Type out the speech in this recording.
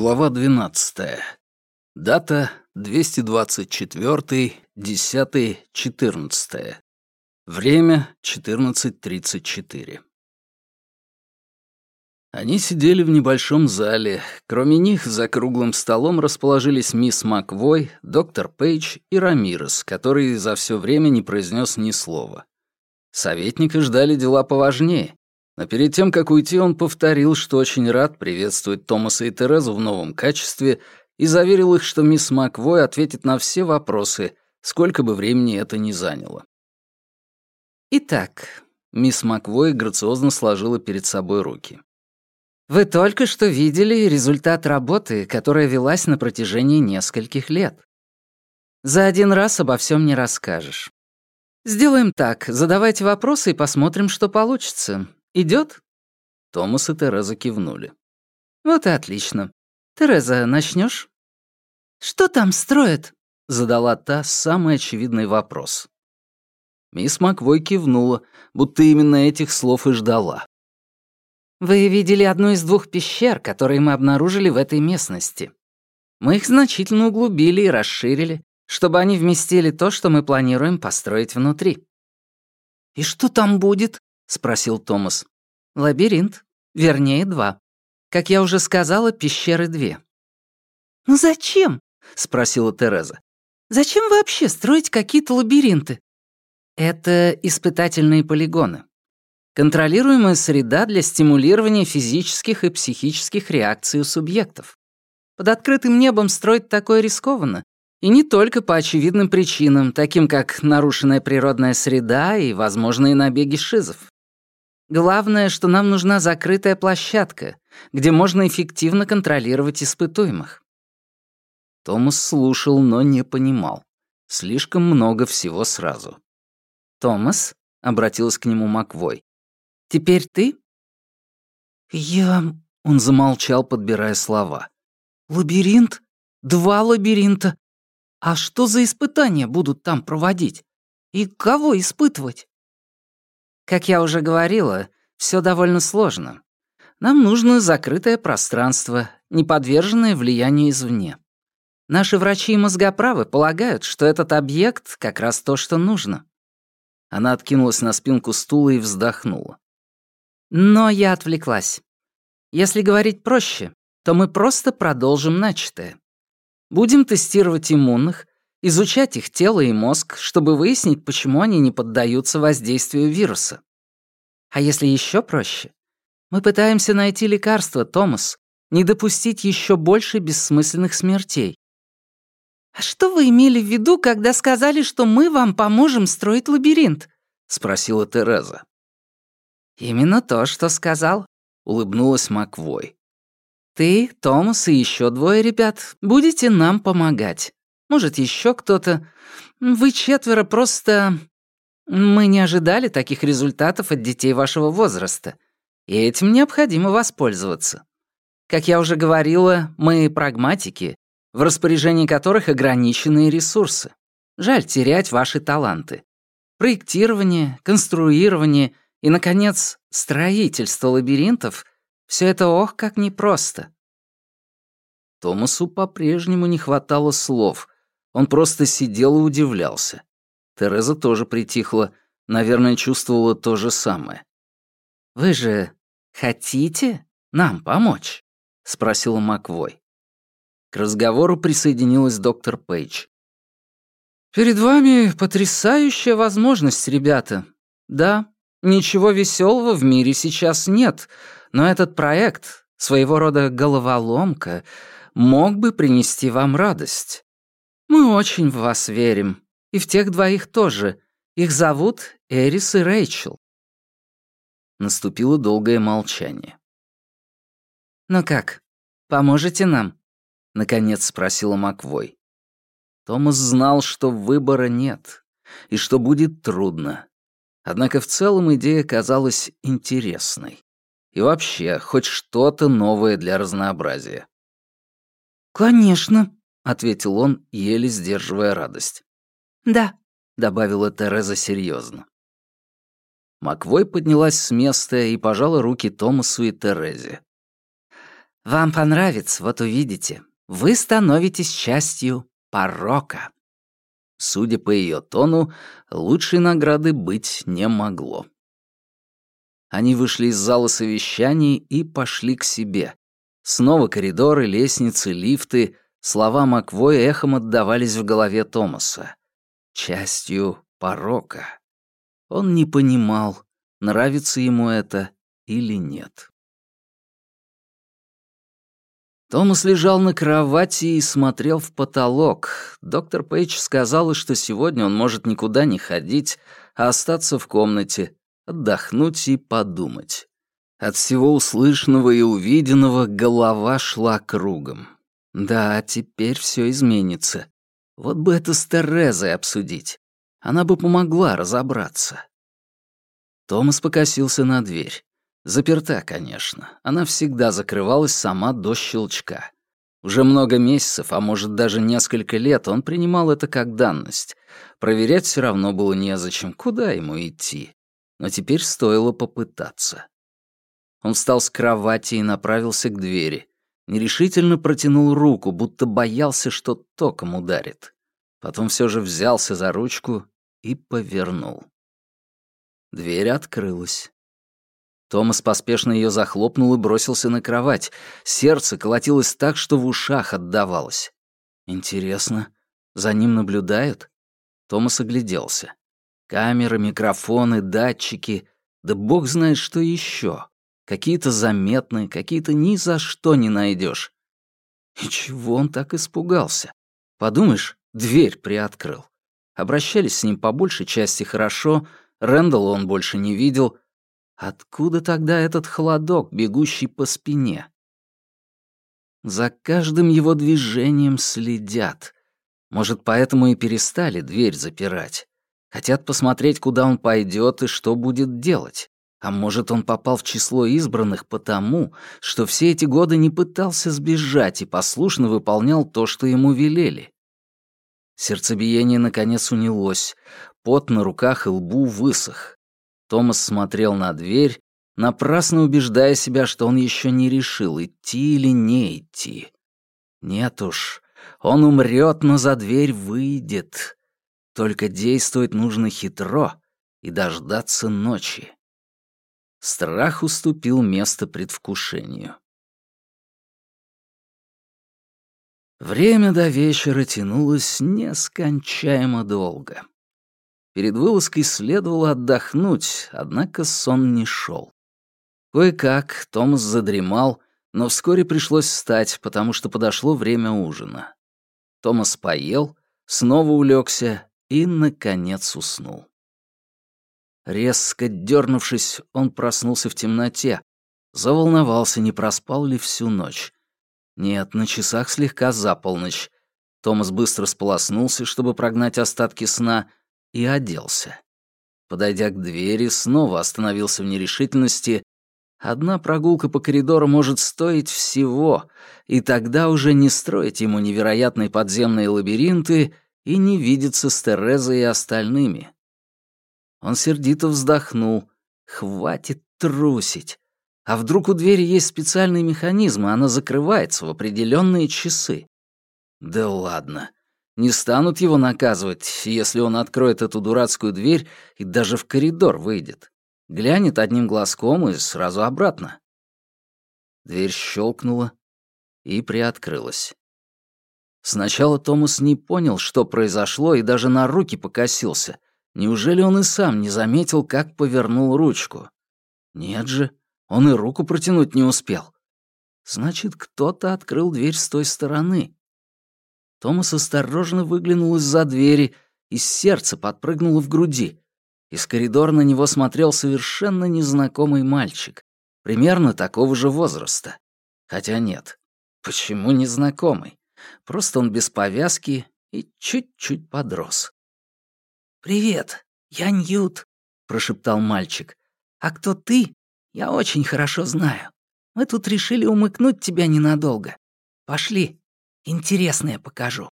Глава 12. Дата 224, 10, 14. Время 14.34. Они сидели в небольшом зале. Кроме них, за круглым столом расположились мисс Маквой, доктор Пейдж и Рамирес, который за все время не произнес ни слова. Советника ждали дела поважнее, но перед тем, как уйти, он повторил, что очень рад приветствовать Томаса и Терезу в новом качестве и заверил их, что мисс Маквой ответит на все вопросы, сколько бы времени это ни заняло. «Итак», — мисс Маквой грациозно сложила перед собой руки. «Вы только что видели результат работы, которая велась на протяжении нескольких лет. За один раз обо всем не расскажешь. Сделаем так, задавайте вопросы и посмотрим, что получится. Идет? Томас и Тереза кивнули. Вот и отлично. Тереза, начнешь? Что там строят? Задала та самый очевидный вопрос. Мисс Маквой кивнула, будто именно этих слов и ждала. Вы видели одну из двух пещер, которые мы обнаружили в этой местности. Мы их значительно углубили и расширили, чтобы они вместили то, что мы планируем построить внутри. «И что там будет?» — спросил Томас. «Лабиринт. Вернее, два. Как я уже сказала, пещеры две». «Ну зачем?» — спросила Тереза. «Зачем вообще строить какие-то лабиринты?» «Это испытательные полигоны. Контролируемая среда для стимулирования физических и психических реакций у субъектов. Под открытым небом строить такое рискованно, и не только по очевидным причинам, таким как нарушенная природная среда и возможные набеги шизов. Главное, что нам нужна закрытая площадка, где можно эффективно контролировать испытуемых. Томас слушал, но не понимал. Слишком много всего сразу. «Томас?» — обратилась к нему Маквой. «Теперь ты?» «Я...» — он замолчал, подбирая слова. «Лабиринт? Два лабиринта? А что за испытания будут там проводить? И кого испытывать? Как я уже говорила, все довольно сложно. Нам нужно закрытое пространство, не подверженное влиянию извне. Наши врачи и мозгоправы полагают, что этот объект как раз то, что нужно. Она откинулась на спинку стула и вздохнула. Но я отвлеклась. Если говорить проще, то мы просто продолжим начатое. Будем тестировать иммунных, изучать их тело и мозг, чтобы выяснить, почему они не поддаются воздействию вируса. А если еще проще? Мы пытаемся найти лекарство, Томас, не допустить еще больше бессмысленных смертей. «А что вы имели в виду, когда сказали, что мы вам поможем строить лабиринт?» — спросила Тереза. «Именно то, что сказал», — улыбнулась Маквой. Ты, Томас и еще двое ребят будете нам помогать. Может, еще кто-то. Вы четверо просто... Мы не ожидали таких результатов от детей вашего возраста, и этим необходимо воспользоваться. Как я уже говорила, мы прагматики, в распоряжении которых ограниченные ресурсы. Жаль терять ваши таланты. Проектирование, конструирование и, наконец, строительство лабиринтов — все это ох, как непросто. Томасу по-прежнему не хватало слов. Он просто сидел и удивлялся. Тереза тоже притихла, наверное, чувствовала то же самое. «Вы же хотите нам помочь?» — спросила Маквой. К разговору присоединилась доктор Пейдж. «Перед вами потрясающая возможность, ребята. Да, ничего веселого в мире сейчас нет, но этот проект, своего рода головоломка, мог бы принести вам радость. Мы очень в вас верим. И в тех двоих тоже. Их зовут Эрис и Рэйчел». Наступило долгое молчание. «Ну как, поможете нам?» — наконец спросила Маквой. Томас знал, что выбора нет, и что будет трудно. Однако в целом идея казалась интересной. И вообще, хоть что-то новое для разнообразия. «Конечно», — ответил он, еле сдерживая радость. «Да», — добавила Тереза серьезно. Маквой поднялась с места и пожала руки Томасу и Терезе. Вам понравится, вот увидите. Вы становитесь частью порока». Судя по ее тону, лучшей награды быть не могло. Они вышли из зала совещаний и пошли к себе. Снова коридоры, лестницы, лифты. Слова Маквой эхом отдавались в голове Томаса. Частью порока. Он не понимал, нравится ему это или нет. Томас лежал на кровати и смотрел в потолок. Доктор Пейдж сказала, что сегодня он может никуда не ходить, а остаться в комнате, отдохнуть и подумать. От всего услышанного и увиденного голова шла кругом. Да, теперь все изменится. Вот бы это с Терезой обсудить. Она бы помогла разобраться. Томас покосился на дверь. Заперта, конечно. Она всегда закрывалась сама до щелчка. Уже много месяцев, а может даже несколько лет, он принимал это как данность. Проверять все равно было незачем, куда ему идти. Но теперь стоило попытаться. Он встал с кровати и направился к двери. Нерешительно протянул руку, будто боялся, что током ударит. Потом все же взялся за ручку и повернул. Дверь открылась. Томас поспешно ее захлопнул и бросился на кровать. Сердце колотилось так, что в ушах отдавалось. Интересно, за ним наблюдают? Томас огляделся. Камеры, микрофоны, датчики, да бог знает что еще. Какие-то заметные, какие-то ни за что не найдешь. И чего он так испугался? Подумаешь, дверь приоткрыл. Обращались с ним по большей части хорошо, Рэндалла он больше не видел — Откуда тогда этот холодок, бегущий по спине? За каждым его движением следят. Может, поэтому и перестали дверь запирать. Хотят посмотреть, куда он пойдет и что будет делать. А может, он попал в число избранных потому, что все эти годы не пытался сбежать и послушно выполнял то, что ему велели. Сердцебиение наконец унялось, пот на руках и лбу высох. Томас смотрел на дверь, напрасно убеждая себя, что он еще не решил, идти или не идти. Нет уж, он умрет, но за дверь выйдет. Только действовать нужно хитро и дождаться ночи. Страх уступил место предвкушению. Время до вечера тянулось нескончаемо долго. Перед вылазкой следовало отдохнуть, однако сон не шел. Кое-как Томас задремал, но вскоре пришлось встать, потому что подошло время ужина. Томас поел, снова улегся и, наконец, уснул. Резко дернувшись, он проснулся в темноте. Заволновался, не проспал ли всю ночь. Нет, на часах слегка за полночь. Томас быстро сполоснулся, чтобы прогнать остатки сна, и оделся. Подойдя к двери, снова остановился в нерешительности. Одна прогулка по коридору может стоить всего, и тогда уже не строить ему невероятные подземные лабиринты и не видеться с Терезой и остальными. Он сердито вздохнул. «Хватит трусить. А вдруг у двери есть специальный механизм, и она закрывается в определенные часы? Да ладно. Не станут его наказывать, если он откроет эту дурацкую дверь и даже в коридор выйдет. Глянет одним глазком и сразу обратно. Дверь щелкнула и приоткрылась. Сначала Томас не понял, что произошло, и даже на руки покосился. Неужели он и сам не заметил, как повернул ручку? Нет же, он и руку протянуть не успел. Значит, кто-то открыл дверь с той стороны. Томас осторожно выглянул из-за двери, и сердце подпрыгнуло в груди. Из коридора на него смотрел совершенно незнакомый мальчик, примерно такого же возраста. Хотя нет, почему незнакомый? Просто он без повязки и чуть-чуть подрос. «Привет, я Ньют», — прошептал мальчик. «А кто ты? Я очень хорошо знаю. Мы тут решили умыкнуть тебя ненадолго. Пошли, Интересное покажу».